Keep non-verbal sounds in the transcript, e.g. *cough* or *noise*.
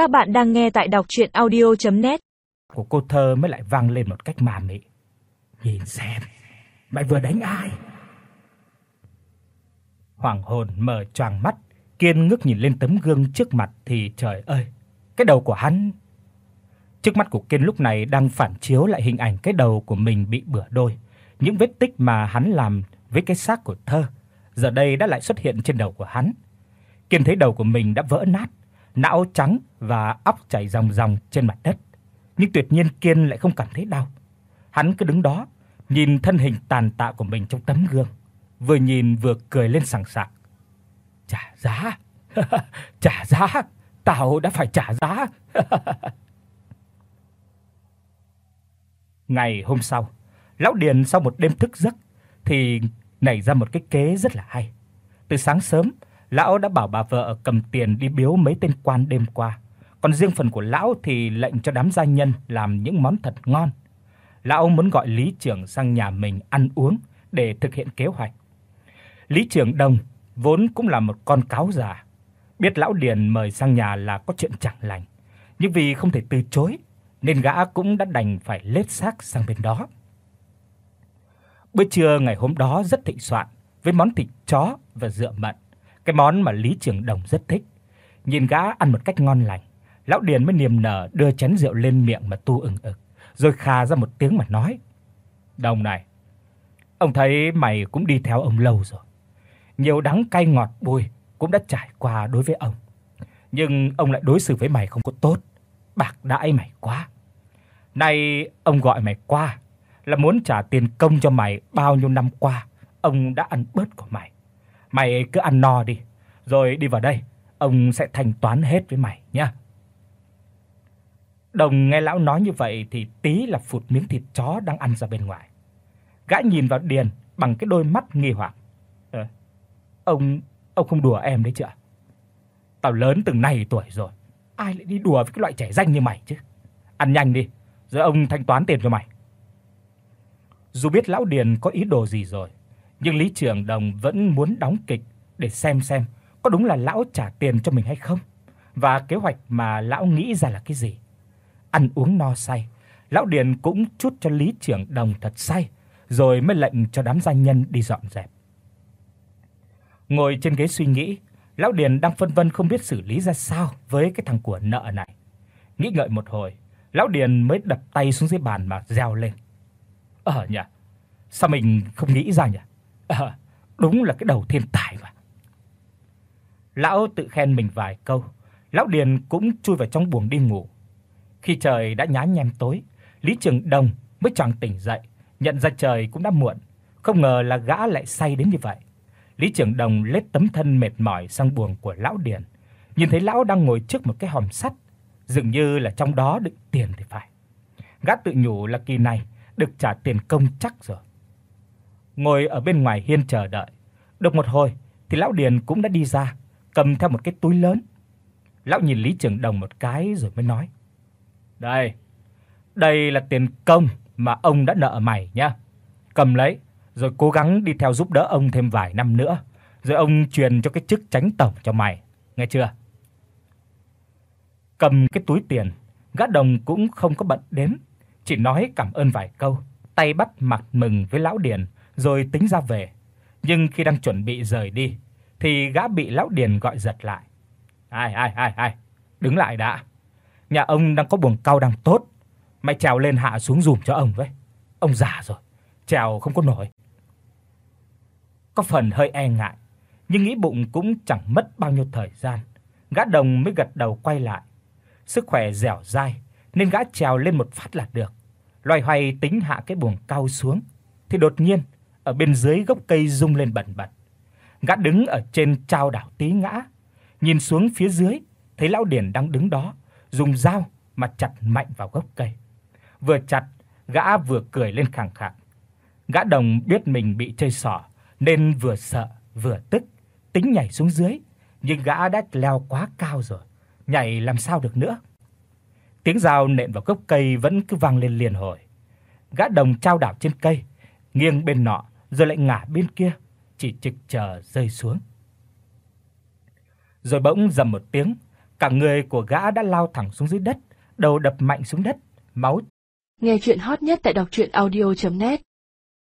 Các bạn đang nghe tại đọc audio net Của cô thơ mới lại vang lên một cách ma mị. Nhìn xem, mày vừa đánh ai? Hoàng hồn mở choàng mắt, Kiên ngước nhìn lên tấm gương trước mặt thì trời ơi, cái đầu của hắn. Trước mắt của Kiên lúc này đang phản chiếu lại hình ảnh cái đầu của mình bị bửa đôi, những vết tích mà hắn làm với cái xác của thơ, giờ đây đã lại xuất hiện trên đầu của hắn. Kiên thấy đầu của mình đã vỡ nát, não trắng và óc chảy ròng ròng trên mặt đất. Nhưng tuyệt nhiên Kiên lại không cảm thấy đau. Hắn cứ đứng đó, nhìn thân hình tàn tạ của mình trong tấm gương, vừa nhìn vừa cười lên sảng sảng. Trả giá. *laughs* trả giá, tao đã phải trả giá. *laughs* Ngày hôm sau, lão Điền sau một đêm thức giấc thì nảy ra một cái kế rất là hay. Từ sáng sớm, lão đã bảo bà vợ cầm tiền đi biếu mấy tên quan đêm qua. Còn riêng phần của lão thì lệnh cho đám gia nhân làm những món thật ngon. Lão muốn gọi Lý trưởng sang nhà mình ăn uống để thực hiện kế hoạch. Lý trưởng Đồng vốn cũng là một con cáo già, biết lão Điền mời sang nhà là có chuyện chẳng lành, nhưng vì không thể từ chối nên gã cũng đã đành phải lết xác sang bên đó. Bữa trưa ngày hôm đó rất thịnh soạn với món thịt chó và rượu mạnh cái món mà Lý Trường Đồng rất thích. Nhìn gã ăn một cách ngon lành, lão Điền mới niềm nở đưa chén rượu lên miệng mà tu ừng ực, rồi khà ra một tiếng mà nói: "Đồng này, ông thấy mày cũng đi theo ông lâu rồi. Nhiều đắng cay ngọt bùi cũng đã trải qua đối với ông, nhưng ông lại đối xử với mày không có tốt, bạc đãi mày quá. Nay ông gọi mày qua là muốn trả tiền công cho mày bao nhiêu năm qua ông đã ăn bớt của mày. Mày cứ ăn no đi, rồi đi vào đây, ông sẽ thanh toán hết với mày nhá." Đồng nghe lão nói như vậy thì tí là phụt miếng thịt chó đang ăn ra bên ngoài. Gã nhìn vào Điền bằng cái đôi mắt nghi hoặc. "Ờ, ông ông không đùa em đấy chứ ạ? Tao lớn từng này tuổi rồi, ai lại đi đùa với cái loại trẻ danh như mày chứ? Ăn nhanh đi, rồi ông thanh toán tiền cho mày." Dù biết lão Điền có ý đồ gì rồi, nhưng Lý Trường Đồng vẫn muốn đóng kịch để xem xem có đúng là lão trả tiền cho mình hay không và kế hoạch mà lão nghĩ ra là cái gì. Ăn uống no say, lão Điền cũng chút cho Lý Trường Đồng thật say, rồi mới lệnh cho đám gia nhân đi dọn dẹp. Ngồi trên ghế suy nghĩ, lão Điền đang phân vân không biết xử lý ra sao với cái thằng của nợ này. Nghĩ ngợi một hồi, lão Điền mới đập tay xuống dưới bàn mà reo lên. Ờ nhỉ, sao mình không nghĩ ra nhỉ? À, đúng là cái đầu thiên tài mà. Lão tự khen mình vài câu, lão Điền cũng chui vào trong buồng đi ngủ. Khi trời đã nhá nhem tối, Lý Trường Đồng mới choàng tỉnh dậy, nhận ra trời cũng đã muộn, không ngờ là gã lại say đến như vậy. Lý Trường Đồng lết tấm thân mệt mỏi sang buồng của lão Điền, nhìn thấy lão đang ngồi trước một cái hòm sắt, dường như là trong đó đựng tiền thì phải. Gã tự nhủ là kỳ này được trả tiền công chắc rồi. Ngồi ở bên ngoài hiên chờ đợi, được một hồi thì lão Điền cũng đã đi ra, cầm theo một cái túi lớn. Lão nhìn Lý Trường Đồng một cái rồi mới nói: "Đây, đây là tiền công mà ông đã nợ mày nhá. Cầm lấy, rồi cố gắng đi theo giúp đỡ ông thêm vài năm nữa, rồi ông truyền cho cái chức tránh tổng cho mày, nghe chưa?" Cầm cái túi tiền, gã đồng cũng không có bận đến chỉ nói cảm ơn vài câu, tay bắt mặt mừng với lão Điền rồi tính ra về. Nhưng khi đang chuẩn bị rời đi thì gã bị lão Điền gọi giật lại. "Ai ai ai ai, đứng lại đã. Nhà ông đang có buồng cau đang tốt, mày trèo lên hạ xuống dùm cho ông với. Ông già rồi, trèo không có nổi." Có phần hơi e ngại, nhưng nghĩ bụng cũng chẳng mất bao nhiêu thời gian, gã đồng mới gật đầu quay lại. Sức khỏe dẻo dai nên gã trèo lên một phát là được. Loay hoay tính hạ cái buồng cao xuống thì đột nhiên ở bên dưới gốc cây rung lên bần bật. Gã đứng ở trên trao đảo tí ngã, nhìn xuống phía dưới, thấy lão Điền đang đứng đó, dùng dao mà chặt mạnh vào gốc cây. Vừa chặt, gã vừa cười lên khẳng khặc. Gã đồng biết mình bị chơi xỏ nên vừa sợ vừa tức, tính nhảy xuống dưới, nhưng gã đã leo quá cao rồi, nhảy làm sao được nữa. Tiếng dao nện vào gốc cây vẫn cứ vang lên liên hồi. Gã đồng trao đảo trên cây, nghiêng bên nọ rồi lại ngả bên kia, chỉ trực chờ rơi xuống. Rồi bỗng rầm một tiếng, Cả người của gã đã lao thẳng xuống dưới đất, đầu đập mạnh xuống đất, máu. Nghe truyện hot nhất tại doctruyenaudio.net